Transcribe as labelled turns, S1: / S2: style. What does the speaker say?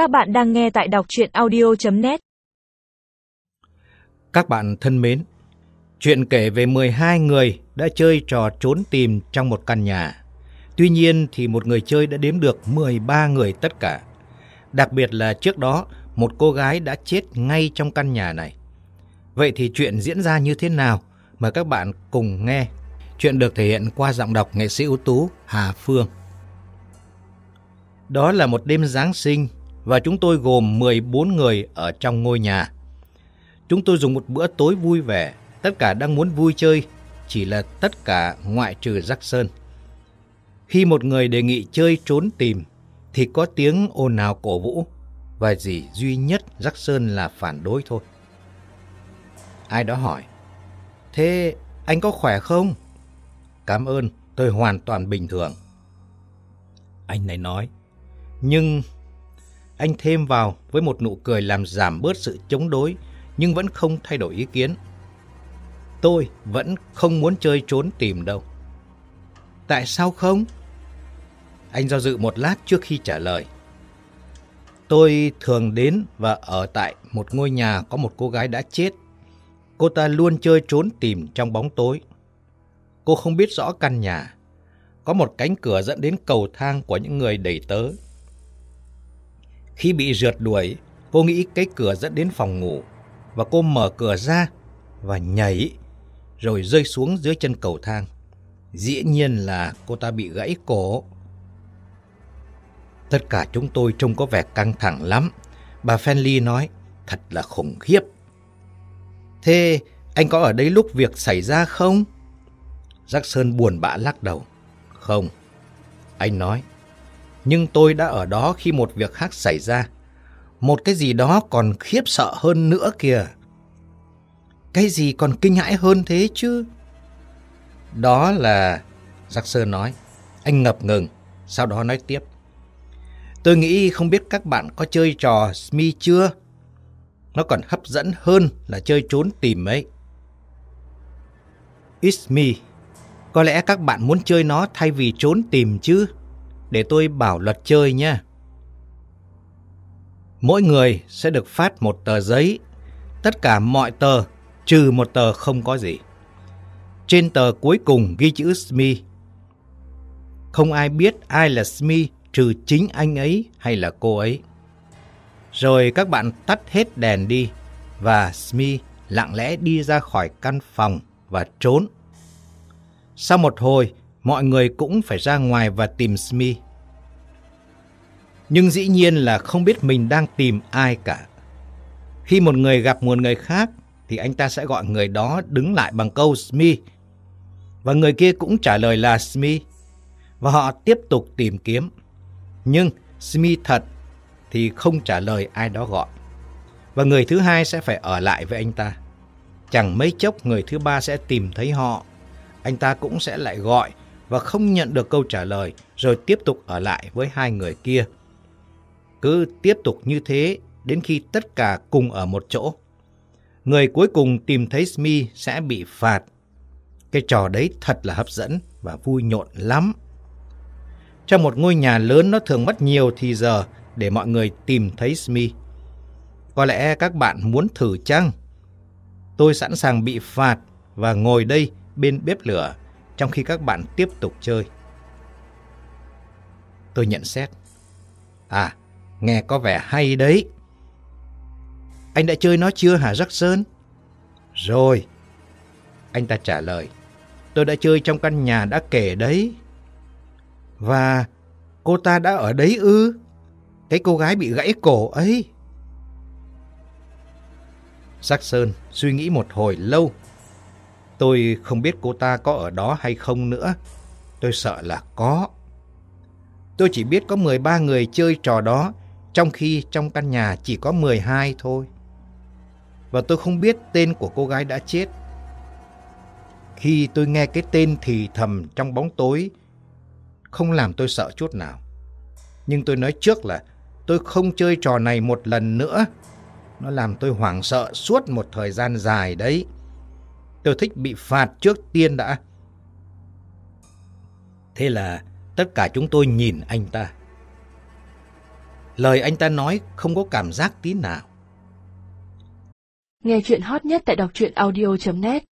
S1: Các bạn đang nghe tại đọc chuyện audio.net
S2: Các bạn thân mến, chuyện kể về 12 người đã chơi trò trốn tìm trong một căn nhà. Tuy nhiên thì một người chơi đã đếm được 13 người tất cả. Đặc biệt là trước đó, một cô gái đã chết ngay trong căn nhà này. Vậy thì chuyện diễn ra như thế nào? Mời các bạn cùng nghe. Chuyện được thể hiện qua giọng đọc nghệ sĩ ưu tú Hà Phương. Đó là một đêm Giáng sinh và chúng tôi gồm 14 người ở trong ngôi nhà. Chúng tôi dùng một bữa tối vui vẻ, tất cả đang muốn vui chơi, chỉ là tất cả ngoại trừ Jackson. Khi một người đề nghị chơi trốn tìm, thì có tiếng ồn ào cổ vũ, và gì duy nhất Jackson là phản đối thôi. Ai đó hỏi, thế anh có khỏe không? Cảm ơn, tôi hoàn toàn bình thường. Anh này nói, nhưng anh thêm vào với một nụ cười làm giảm bớt sự chống đối, nhưng vẫn không thay đổi ý kiến. Tôi vẫn không muốn chơi trốn tìm đâu. Tại sao không? Anh do dự một lát trước khi trả lời. Tôi thường đến và ở tại một ngôi nhà có một cô gái đã chết. Cô ta luôn chơi trốn tìm trong bóng tối. Cô không biết rõ căn nhà. Có một cánh cửa dẫn đến cầu thang của những người đầy tớ. Khi bị rượt đuổi, cô nghĩ cái cửa dẫn đến phòng ngủ và cô mở cửa ra và nhảy rồi rơi xuống dưới chân cầu thang. Dĩ nhiên là cô ta bị gãy cổ. Tất cả chúng tôi trông có vẻ căng thẳng lắm. Bà Fenley nói, thật là khủng khiếp. Thế anh có ở đấy lúc việc xảy ra không? Jackson buồn bã lắc đầu. Không. Anh nói, nhưng tôi đã ở đó khi một việc khác xảy ra. Một cái gì đó còn khiếp sợ hơn nữa kìa. Cái gì còn kinh hãi hơn thế chứ? Đó là... Jackson nói. Anh ngập ngừng, sau đó nói tiếp. Tôi nghĩ không biết các bạn có chơi trò Smi chưa? Nó còn hấp dẫn hơn là chơi trốn tìm ấy. It's me. Có lẽ các bạn muốn chơi nó thay vì trốn tìm chứ? Để tôi bảo luật chơi nhé. Mỗi người sẽ được phát một tờ giấy, tất cả mọi tờ trừ một tờ không có gì. Trên tờ cuối cùng ghi chữ Smi. Không ai biết ai là Smi trừ chính anh ấy hay là cô ấy. Rồi các bạn tắt hết đèn đi và Smi lặng lẽ đi ra khỏi căn phòng và trốn. Sau một hồi, mọi người cũng phải ra ngoài và tìm Smee. Nhưng dĩ nhiên là không biết mình đang tìm ai cả. Khi một người gặp một người khác, thì anh ta sẽ gọi người đó đứng lại bằng câu Smee. Và người kia cũng trả lời là Smee. Và họ tiếp tục tìm kiếm. Nhưng Smee thật thì không trả lời ai đó gọi. Và người thứ hai sẽ phải ở lại với anh ta. Chẳng mấy chốc người thứ ba sẽ tìm thấy họ. Anh ta cũng sẽ lại gọi và không nhận được câu trả lời, rồi tiếp tục ở lại với hai người kia. Cứ tiếp tục như thế, đến khi tất cả cùng ở một chỗ. Người cuối cùng tìm thấy Smee sẽ bị phạt. Cái trò đấy thật là hấp dẫn và vui nhộn lắm. Trong một ngôi nhà lớn nó thường mất nhiều thì giờ để mọi người tìm thấy Smee. Có lẽ các bạn muốn thử chăng? Tôi sẵn sàng bị phạt và ngồi đây bên bếp lửa trong khi các bạn tiếp tục chơi. Tôi nhận xét. À, nghe có vẻ hay đấy. Anh đã chơi nó chưa hả Jackson? Rồi. Anh ta trả lời. Tôi đã chơi trong căn nhà đã kể đấy. Và cô ta đã ở đấy ư? Cái cô gái bị gãy cổ ấy. Jackson suy nghĩ một hồi lâu Tôi không biết cô ta có ở đó hay không nữa. Tôi sợ là có. Tôi chỉ biết có 13 người chơi trò đó, trong khi trong căn nhà chỉ có 12 thôi. Và tôi không biết tên của cô gái đã chết. Khi tôi nghe cái tên thì thầm trong bóng tối, không làm tôi sợ chút nào. Nhưng tôi nói trước là tôi không chơi trò này một lần nữa. Nó làm tôi hoảng sợ suốt một thời gian dài đấy. Tôi thích bị phạt trước tiên đã. Thế là tất cả chúng tôi nhìn anh ta. Lời anh ta nói không có cảm giác tí nào.
S3: Nghe chuyện hot nhất tại đọc truyện audio.net